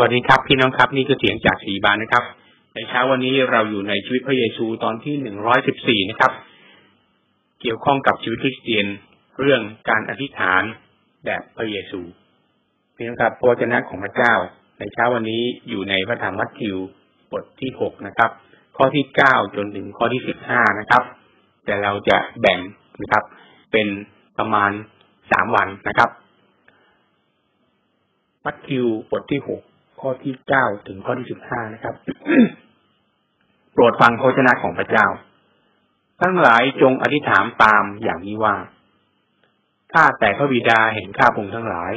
วัสดีครับ พี่น้องครับนี่คือเสียงจากสีบานนะครับ ในเช้าวันนี้เราอยู่ในชีวิตพระเยซูตอนที่หนึ่งร้อยสิบสี่นะครับ เกี่ยวข้องกับชีวิตคริสเตียนเรื่องการอธิษฐานแบบพระเยซูพี่น้องครับพระเจ้าของพระเจ้า ในเช้าวันนี้อยู่ในพระธรรมมัทธิวบทที่หกนะครับ ข้อที่เก้าจนถึงข้อที่สิบห้านะครับ แต่เราจะแบ่งนะครับ เป็นประมาณสามวันนะครับมัทธิวบทที่หก ข้อที่เก้าถึงข้อที่สิบห้านะครับ โปรดฟังโฆษณาของพระเจ้า ทั้งหลายจงอธิษฐานตามอย่างนี้ว่า ข้าแต่พระบิดาเห็นข้าพงทั้งหลาย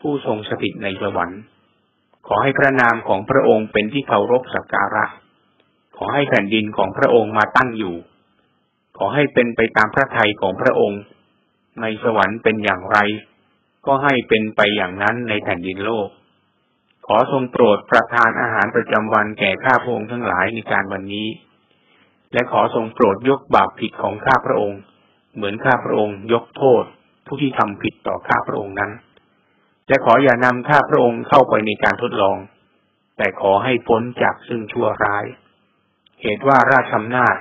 ผู้ทรงสถิตในสวรรค์ขอให้พระนามของพระองค์เป็นที่เคารพสักการะ ขอให้แผ่นดินของพระองค์มาตั้งอยู่ ขอให้เป็นไปตามพระทัยของพระองค์ ในสวรรค์เป็นอย่างไร ก็ให้เป็นไปอย่างนั้นในแผ่นดินโลก ขอทรงโปรดประทานอาหารประจำวันแก่ข้าพระองค์ทั้งหลายในการวันนี้ และขอทรงโปรดยกบาปผิดของข้าพระองค์ เหมือนข้าพระองค์ยกโทษ ผู้ที่ทำผิดต่อข้าพระองค์นั้น และขออย่านำข้าพระองค์เข้าไปในการทดลอง แต่ขอให้พ้นจากซึ่งชั่วร้าย เหตุว่าราชอำนาจ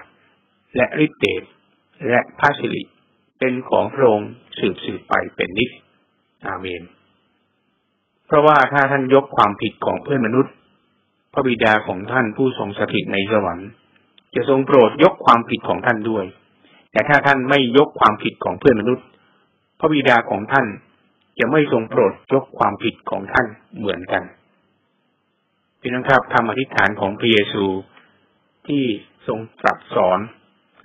และฤทธิเดชและพระสิริเป็นของพระองค์สืบสืบไปเป็นนิจอาเมน เพราะว่าถ้าท่านยกความผิดของเพื่อนมนุษย์ พระบิดาของท่านผู้ทรงสถิตในสวรรค์ จะทรงโปรดยกความผิดของท่านด้วย แต่ถ้าท่านไม่ยกความผิดของเพื่อนมนุษย์ พระบิดาของท่านจะไม่ทรงโปรดยกความผิดของท่านเหมือนกันพี่น้องครับคำอธิษฐานของพระเยซูที่ทรงตรัสสอน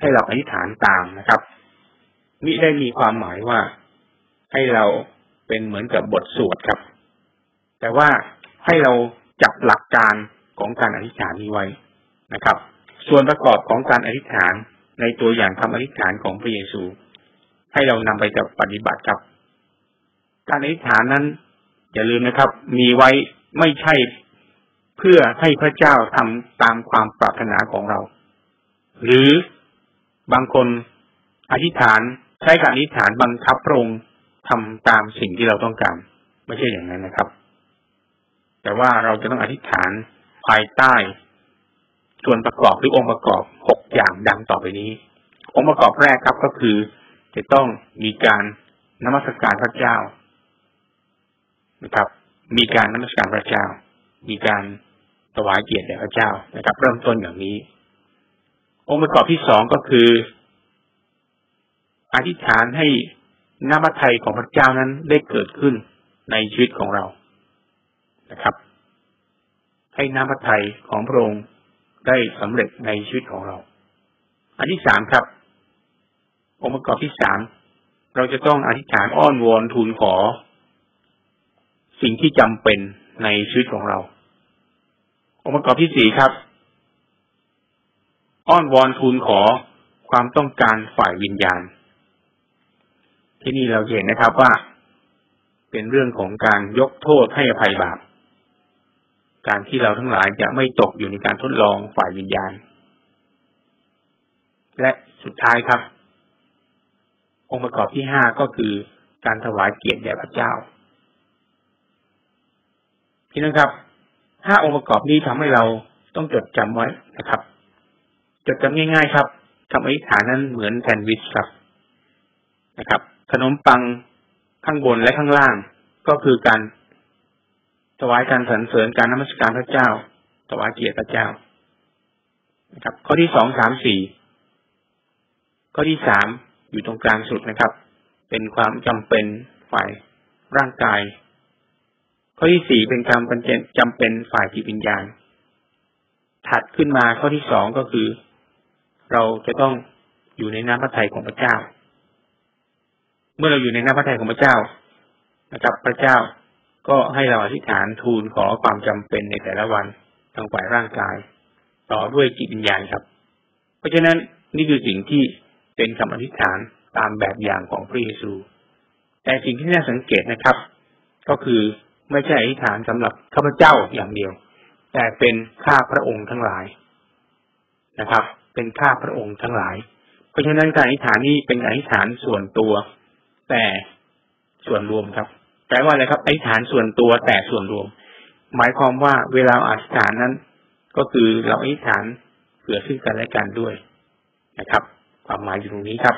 ให้เราอธิษฐานตามนะครับมิได้มีความหมายว่าให้เราเป็นเหมือนกับบทสวดครับ แต่ว่าให้เราจับหลักการของการอธิษฐานนี้ไว้นะครับ ส่วนประกอบของการอธิษฐานในตัวอย่างคำอธิษฐานของพระเยซู ให้เรานำไปจับปฏิบัติครับ การอธิษฐานนั้นอย่าลืมนะครับ มีไว้ไม่ใช่เพื่อให้พระเจ้าทำตามความปรารถนาของเรา หรือบางคนอธิษฐานใช้การอธิษฐานบังคับพระองค์ทำตามสิ่งที่เราต้องการ ไม่ใช่อย่างนั้นนะครับ แต่ว่าเราจะต้องอธิษฐานภายใต้ส่วนประกอบหรือองค์ประกอบหกอย่างดังต่อไปนี้ องค์ประกอบแรกครับก็คือ จะต้องมีการนมัสการพระเจ้านะครับ มีการนมัสการพระเจ้า มีการถวายเกียรติแด่พระเจ้านะครับ เริ่มต้นอย่างนี้ องค์ประกอบที่สองก็คือ อธิษฐานให้น้ำพระทัยของพระเจ้านั้นได้เกิดขึ้นในชีวิตของเรา นะครับ ให้น้ำพระทัยของพระองค์ได้สำเร็จในชีวิตของเรา อันที่สามครับ องค์ประกอบที่สามเราจะต้องอธิษฐานอ้อนวอนทูลขอ สิ่งที่จำเป็นในชีวิตของเรา องค์ประกอบที่สี่ครับ อ้อนวอนทูลขอความต้องการฝ่ายวิญญาณ ที่นี่เราเห็นนะครับว่า เป็นเรื่องของการยกโทษให้อภัยบาป การที่เราทั้งหลายจะไม่ตกอยู่ในการทดลองฝ่ายวิญญาณ และสุดท้ายครับ องค์ประกอบที่ห้าก็คือการถวายเกียรติแด่พระเจ้า พี่น้องครับห้าองค์ประกอบนี้ทำให้เราต้องจดจำไว้นะครับ จดจำง่าย ๆ ครับคำอธิษฐานนั้นเหมือนแซนด์วิชครับนะครับ ขนมปังข้างบนและข้างล่างก็คือการ ถวายการสรรเสริญการนมัสการพระเจ้า ถวายเกียรติพระเจ้านะครับ ข้อที่สองสามสี่ข้อที่สามอยู่ตรงกลางสุดนะครับ เป็นความจำเป็นฝ่ายร่างกาย ข้อที่สี่เป็นความจำเป็นฝ่ายจิตวิญญาณ ถัดขึ้นมาข้อที่สองก็คือ เราจะต้องอยู่ในน้ำพระทัยของพระเจ้า เมื่อเราอยู่ในน้ำพระทัยของพระเจ้านะครับ พระเจ้า ก็ให้เราอธิษฐานทูลขอความจำเป็นในแต่ละวันทางฝ่ายร่างกาย ต่อด้วยจิตวิญญาณครับ เพราะฉะนั้นนี่คือสิ่งที่เป็นคำอธิษฐานตามแบบอย่างของพระเยซู แต่สิ่งที่น่าสังเกตนะครับ ก็คือไม่ใช่อธิษฐานสำหรับข้าพเจ้าอย่างเดียว แต่เป็นข้าพระองค์ทั้งหลายนะครับ เป็นข้าพระองค์ทั้งหลาย เพราะฉะนั้นการอธิษฐานนี้เป็นอธิษฐานส่วนตัว แต่ส่วนรวมครับ แปลว่าอะไรครับ อธิษฐานส่วนตัวแต่ส่วนรวม หมายความว่าเวลาอธิษฐานนั้น ก็คือเราอธิษฐานเผื่อซึ่งกันและกันด้วยนะครับ ความหมายอยู่ตรงนี้ครับ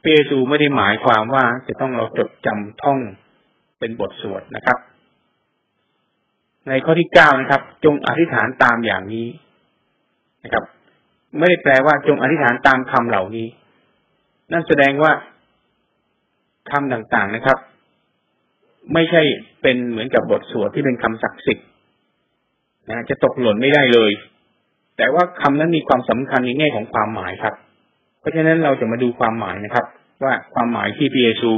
เปเยซูไม่ได้หมายความว่าจะต้องเราจดจำท่องเป็นบทสวดนะครับ ในข้อที่เก้านะครับ จงอธิษฐานตามอย่างนี้นะครับ ไม่ได้แปลว่าจงอธิษฐานตามคำเหล่านี้ นั่นแสดงว่าคำต่างๆนะครับ ไม่ใช่เป็นเหมือนกับบทสวดที่เป็นคำศักดิ์สิทธิ์นะจะตกหล่นไม่ได้เลย แต่ว่าคำนั้นมีความสำคัญในแง่ของความหมายครับ เพราะฉะนั้นเราจะมาดูความหมายนะครับ ว่าความหมายที่พระเยซู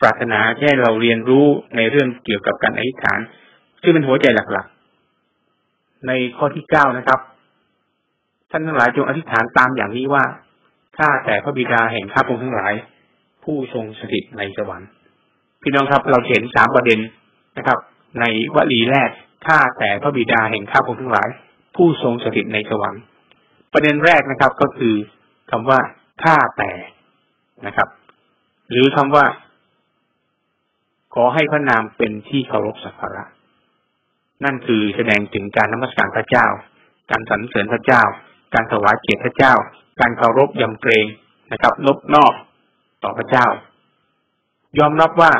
ปรารถนาแค่เราเรียนรู้ในเรื่องเกี่ยวกับการอธิษฐาน ซึ่งเป็นหัวใจหลักๆ ในข้อที่เก้านะครับท่านทั้งหลายจงอธิษฐานตามอย่างนี้ว่าข้าแต่พระบิดาแห่งข้าพงทั้งหลาย ผู้ทรงสถิตในสวรรค์ พี่น้องครับเราเห็นสามประเด็นนะครับ ในวลีแรกข้าแต่พระบิดาแห่งข้าพงทั้งหลาย ผู้ทรงสถิตในสวรรค์ ประเด็นแรกนะครับก็คือคำว่าข้าแต่นะครับ หรือคำว่า ขอให้พระนามเป็นที่เคารพสักการะนั่นคือแสดงถึงการนมัสการพระเจ้า การสรรเสริญพระเจ้า การถวายเกียรติพระเจ้า การเคารพยำเกรงนะครับ นบนอบต่อพระเจ้า ยอมรับว่า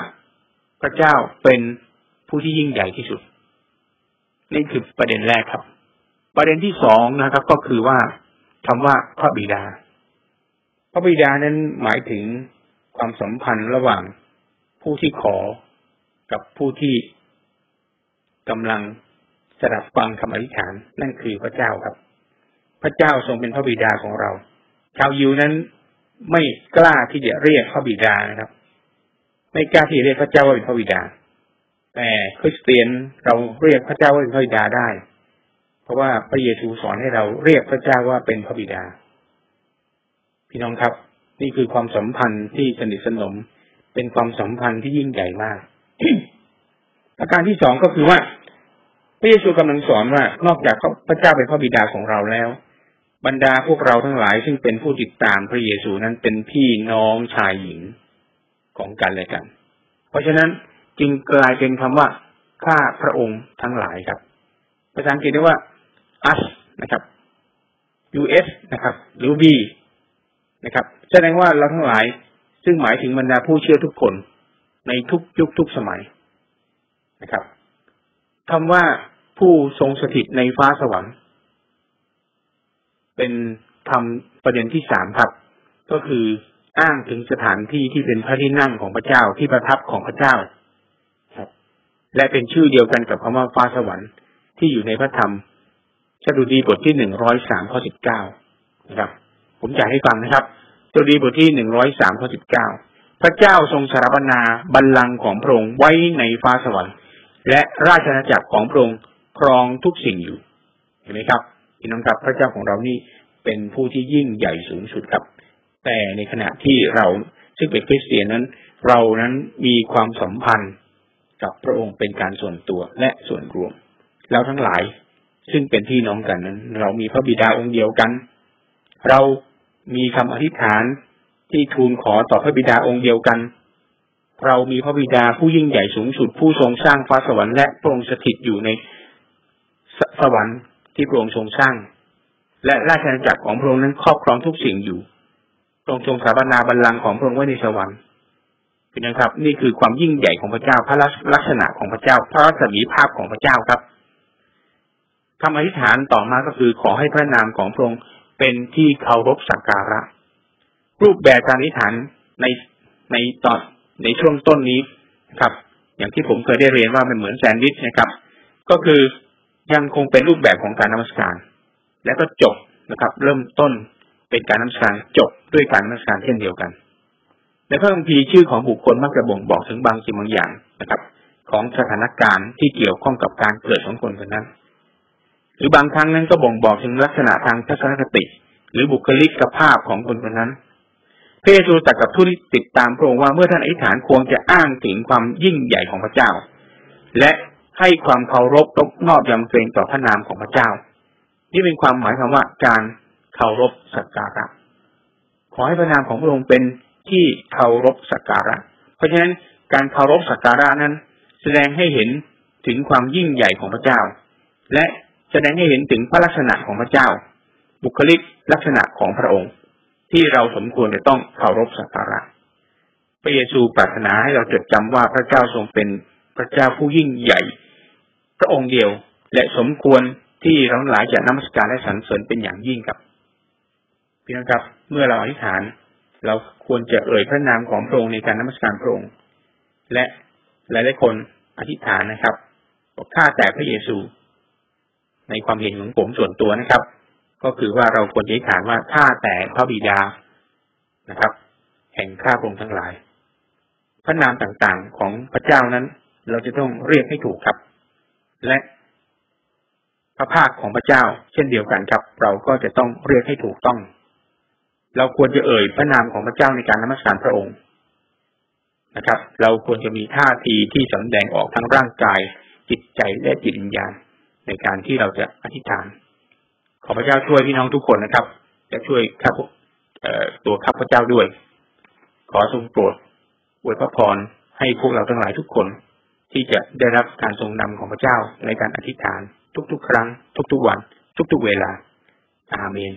พระเจ้าเป็นผู้ที่ยิ่งใหญ่ที่สุด นี่คือประเด็นแรกครับ ประเด็นที่สองนะครับ ก็คือว่าคำว่าพระบิดา พระบิดานั้นหมายถึงความสัมพันธ์ระหว่างผู้ที่ขอกับผู้ที่กำลังสดับฟังคำอธิษฐาน นั่นคือพระเจ้าครับ พระเจ้าทรงเป็นพระบิดาของเรา ชาวยิวนั้นไม่กล้าที่จะเรียกพระบิดานะครับ ไม่กล้าที่เรียกพระเจ้าว่าเป็นพระบิดา แต่คริสเตียนเราเรียกพระเจ้าว่าเป็นพระบิดาได้ เพราะว่าพระเยซูสอนให้เราเรียกพระเจ้าว่าเป็นพระบิดา พี่น้องครับ นี่คือความสัมพันธ์ที่สนิทสนม เป็นความสัมพันธ์ที่ยิ่งใหญ่มากประการที่สองก็คือว่าพระเยซูกำลังสอนว่านอกจากพระเจ้าเป็นพระบิดาของเราแล้ว บรรดาพวกเราทั้งหลายซึ่งเป็นผู้ติดตามพระเยซูนั้นเป็นพี่น้องชายหญิง ของกันและกัน เพราะฉะนั้นจึงกลายเป็นคำว่าข้าพระองค์ทั้งหลายครับ ภาษาอังกฤษเรียกว่า us นะครับ us นะครับ หรือ we นะครับ แสดงว่าเราทั้งหลายซึ่งหมายถึงบรรดาผู้เชื่อทุกคนในทุกยุคทุกสมัยนะครับคำว่าผู้ทรงสถิตในฟ้าสวรรค์ เป็นคำประเด็นที่สามครับ ก็คือ อ้างถึงสถานที่ที่เป็นพระที่นั่งของพระเจ้าที่ประทับของพระเจ้าครับ และเป็นชื่อเดียวกันกับคำว่าฟ้าสวรรค์ที่อยู่ในพระธรรมชดุดีบทที่หนึ่งร้อยสามข้อสิบเก้านะครับ ผมจะให้ฟังนะครับชดุดีบทที่หนึ่งร้อยสามข้อสิบเก้าพระเจ้าทรงสารบนาบัลลังก์ของพระองค์ไว้ในฟ้าสวรรค์ และราชอาณาจักรของพระองค์ครองทุกสิ่งอยู่ เห็นไหมครับพี่น้องครับ พระเจ้าของเรานี่เป็นผู้ที่ยิ่งใหญ่สูงสุดครับ แต่ในขณะที่เราซึ่งเป็นคริสเตียนนั้น เรานั้นมีความสัมพันธ์กับพระองค์เป็นการส่วนตัวและส่วนรวมเราทั้งหลายซึ่งเป็นพี่น้องกันนั้น เรามีพระบิดาองค์เดียวกัน เรามีคำอธิษฐานที่ทูลขอต่อพระบิดาองค์เดียวกัน เรามีพระบิดาผู้ยิ่งใหญ่สูงสุดผู้ทรงสร้างฟ้าสวรรค์และพระองค์สถิตอยู่ในสสวรรค์ที่พระองค์ทรงสร้าง และราชอาณาจักรของพระองค์นั้นครอบครองทุกสิ่งอยู่ พรงทรงสถาปนาบัลลังก์ของพระองค์ไว้ในสวรรค์เป็นนะครับ นี่คือความยิ่งใหญ่ของพระเจ้าพระลักษณะของพระเจ้า พระรัศมีภาพของพระเจ้าครับคำอธิษฐานต่อมาก็คือขอให้พระนามของพระองค์เป็นที่เคารพสักการะ รูปแบบการอธิษฐานในในตอนในช่วงต้นนี้ครับ อย่างที่ผมเคยได้เรียนว่ามันเหมือนแซนด์วิชนะครับ ก็คือยังคงเป็นรูปแบบของการนมัสการ แล้วก็จบนะครับ เริ่มต้นเป็นการนมัสการจบ ด้วยการนมัสการเช่นเดียวกันในพระคัมภีร์ชื่อของบุคคลมักจะบ่งบอกถึงบางสิ่งบางอย่างนะครับ ของสถานการณ์ที่เกี่ยวข้องกับการเกิดของคนคนนั้น หรือบางครั้งนั้นก็บ่งบอกถึงลักษณะทางทัศนคติ หรือบุคลิกภาพของคนคนนั้นพระเยซูตรัสกับผู้ที่ติดตามพระองค์ว่าเมื่อท่านอธิษฐานควรจะอ้างถึงความยิ่งใหญ่ของพระเจ้า และให้ความเคารพตกนอบยำเกรงต่อพระนามของพระเจ้า นี่เป็นความหมายคำว่าการเคารพสักการะ ขอให้พระนามของพระองค์เป็นที่เคารพสักการะ เพราะฉะนั้นการเคารพสักการะนั้น แสดงให้เห็นถึงความยิ่งใหญ่ของพระเจ้า และแสดงให้เห็นถึงพระลักษณะของพระเจ้า บุคลิกลักษณะของพระองค์ ที่เราสมควรจะต้องเคารพสักการะ พระเยซูปรารถนาให้เราจดจำว่าพระเจ้าทรงเป็นพระเจ้าผู้ยิ่งใหญ่ พระองค์เดียวและสมควรที่เราหลายจะนมัสการและสรรเสริญเป็นอย่างยิ่งครับ พี่น้องครับ เมื่อเราอธิษฐาน เราควรจะเอ่ยพระนามของพระองค์ในการนมัสการพระองค์และหลายๆคนอธิษฐานนะครับบอกข้าแต่พระเยซู ในความเห็นของผมส่วนตัวนะครับ ก็คือว่าเราควรอธิษฐานว่าข้าแต่พระบิดานะครับ แห่งข้าพระองค์ทั้งหลาย พระนามต่างๆของพระเจ้านั้น เราจะต้องเรียกให้ถูกครับ และพระภาคของพระเจ้า เช่นเดียวกันครับ เราก็จะต้องเรียกให้ถูกต้อง เราควรจะเอ่ยพระนามของพระเจ้าในการนมัสการพระองค์นะครับ เราควรจะมีท่าทีที่สำแดงออกทั้งร่างกาย จิตใจและจิตวิญญาณในการที่เราจะอธิษฐาน ขอพระเจ้าช่วยพี่น้องทุกคนนะครับ จะช่วยข้าพตัวข้าพเจ้าด้วย ขอทรงโปรดอวยพระพรให้พวกเราทั้งหลายทุกคน ที่จะได้รับการทรงนำของพระเจ้าในการอธิษฐาน ทุกๆ ครั้ง ทุกๆวัน ทุกๆเวลา อาเมน